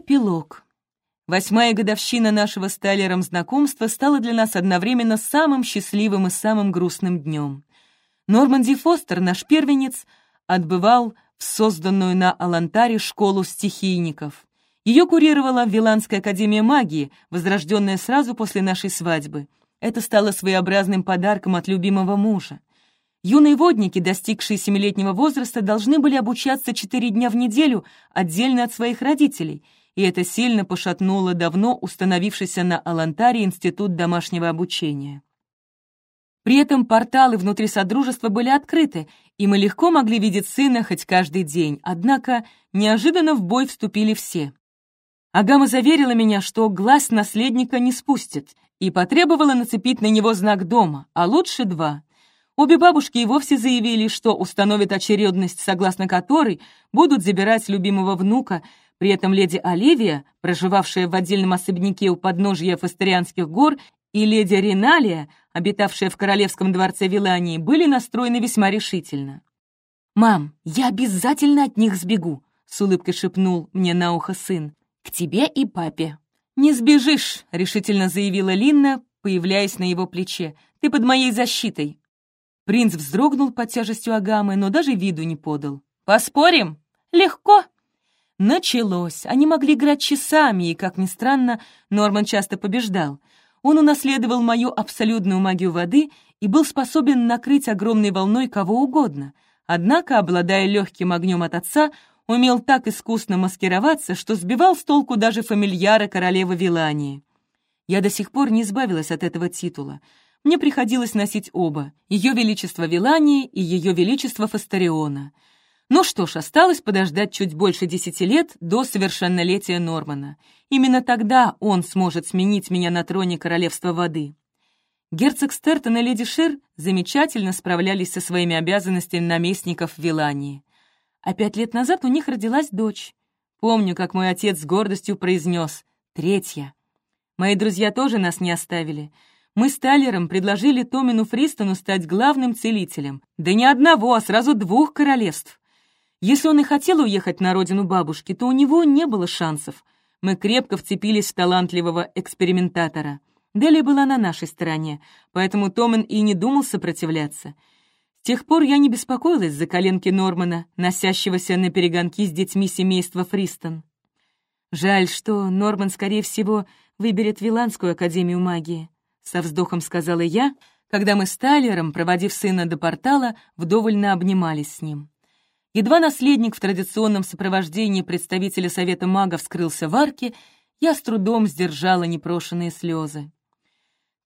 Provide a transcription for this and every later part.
Эпилог. Восьмая годовщина нашего с Тайлером знакомства стала для нас одновременно самым счастливым и самым грустным днем. Норманди Фостер, наш первенец, отбывал в созданную на Алантаре школу стихийников. Ее курировала Виланская академия магии, возрожденная сразу после нашей свадьбы. Это стало своеобразным подарком от любимого мужа. Юные водники, достигшие семилетнего возраста, должны были обучаться четыре дня в неделю отдельно от своих родителей, и это сильно пошатнуло давно установившийся на Алантаре институт домашнего обучения. При этом порталы внутри Содружества были открыты, и мы легко могли видеть сына хоть каждый день, однако неожиданно в бой вступили все. Агама заверила меня, что глаз наследника не спустит, и потребовала нацепить на него знак дома, а лучше два — Обе бабушки и вовсе заявили, что установят очередность, согласно которой будут забирать любимого внука, при этом леди Оливия, проживавшая в отдельном особняке у подножья Фастерианских гор, и леди Риналия, обитавшая в королевском дворце Вилании, были настроены весьма решительно. «Мам, я обязательно от них сбегу», — с улыбкой шепнул мне на ухо сын. «К тебе и папе». «Не сбежишь», — решительно заявила Линна, появляясь на его плече. «Ты под моей защитой. Принц вздрогнул под тяжестью Агамы, но даже виду не подал. «Поспорим? Легко!» Началось. Они могли играть часами, и, как ни странно, Норман часто побеждал. Он унаследовал мою абсолютную магию воды и был способен накрыть огромной волной кого угодно. Однако, обладая легким огнем от отца, умел так искусно маскироваться, что сбивал с толку даже фамильяра королевы Вилании. Я до сих пор не избавилась от этого титула — мне приходилось носить оба — Ее Величество Вилании и Ее Величество Фастариона. Ну что ж, осталось подождать чуть больше десяти лет до совершеннолетия Нормана. Именно тогда он сможет сменить меня на троне Королевства Воды. Герцог Стертон и леди Шир замечательно справлялись со своими обязанностями наместников Вилании. А пять лет назад у них родилась дочь. Помню, как мой отец с гордостью произнес «третья». Мои друзья тоже нас не оставили — мы с Талером предложили Томину Фристону стать главным целителем. Да не одного, а сразу двух королевств. Если он и хотел уехать на родину бабушки, то у него не было шансов. Мы крепко вцепились в талантливого экспериментатора. Дели была на нашей стороне, поэтому Томин и не думал сопротивляться. С тех пор я не беспокоилась за коленки Нормана, носящегося на перегонки с детьми семейства Фристон. Жаль, что Норман, скорее всего, выберет Виланскую академию магии. — со вздохом сказала я, когда мы с Тайлером, проводив сына до портала, вдовольно обнимались с ним. Едва наследник в традиционном сопровождении представителя Совета магов скрылся в арке, я с трудом сдержала непрошенные слезы.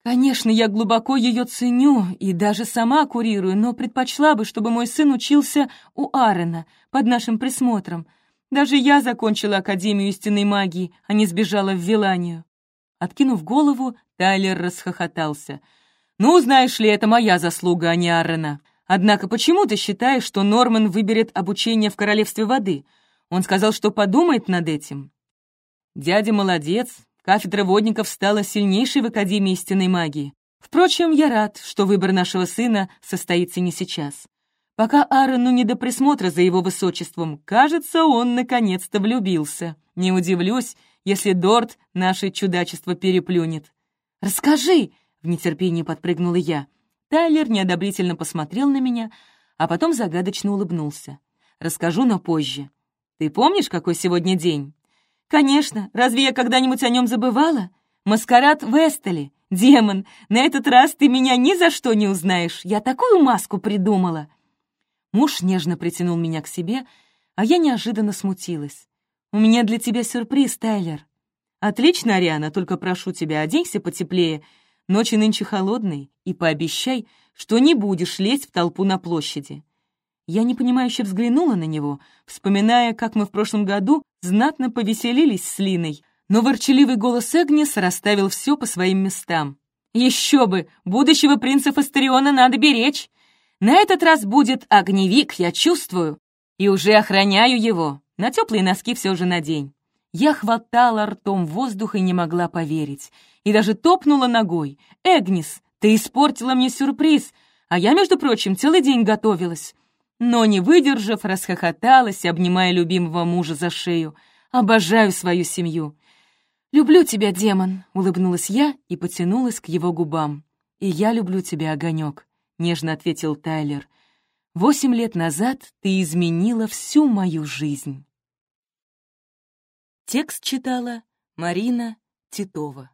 Конечно, я глубоко ее ценю и даже сама курирую, но предпочла бы, чтобы мой сын учился у Аарона, под нашим присмотром. Даже я закончила Академию истинной магии, а не сбежала в Виланию. Откинув голову, Тайлер расхохотался. «Ну, знаешь ли, это моя заслуга, а не Аррена. Однако почему ты считаешь, что Норман выберет обучение в Королевстве воды? Он сказал, что подумает над этим». «Дядя молодец. Кафедра водников стала сильнейшей в Академии истинной магии. Впрочем, я рад, что выбор нашего сына состоится не сейчас. Пока Аарону не до присмотра за его высочеством, кажется, он наконец-то влюбился. Не удивлюсь, если Дорт наше чудачество переплюнет. «Расскажи!» — в нетерпении подпрыгнула я. Тайлер неодобрительно посмотрел на меня, а потом загадочно улыбнулся. «Расскажу, но позже. Ты помнишь, какой сегодня день?» «Конечно. Разве я когда-нибудь о нем забывала? Маскарад в. Демон, на этот раз ты меня ни за что не узнаешь. Я такую маску придумала!» Муж нежно притянул меня к себе, а я неожиданно смутилась. «У меня для тебя сюрприз, Тайлер». «Отлично, Ариана, только прошу тебя, оденься потеплее. Ночи нынче холодные, и пообещай, что не будешь лезть в толпу на площади». Я непонимающе взглянула на него, вспоминая, как мы в прошлом году знатно повеселились с Линой, но ворчаливый голос Эгнис расставил все по своим местам. «Еще бы! Будущего принца Фастериона надо беречь! На этот раз будет огневик, я чувствую, и уже охраняю его!» На теплые носки все же надень. Я хватала ртом воздух и не могла поверить. И даже топнула ногой. «Эгнис, ты испортила мне сюрприз, а я, между прочим, целый день готовилась». Но, не выдержав, расхохоталась, обнимая любимого мужа за шею. Обожаю свою семью. «Люблю тебя, демон», — улыбнулась я и потянулась к его губам. «И я люблю тебя, огонек», — нежно ответил Тайлер. «Восемь лет назад ты изменила всю мою жизнь». Текст читала Марина Титова.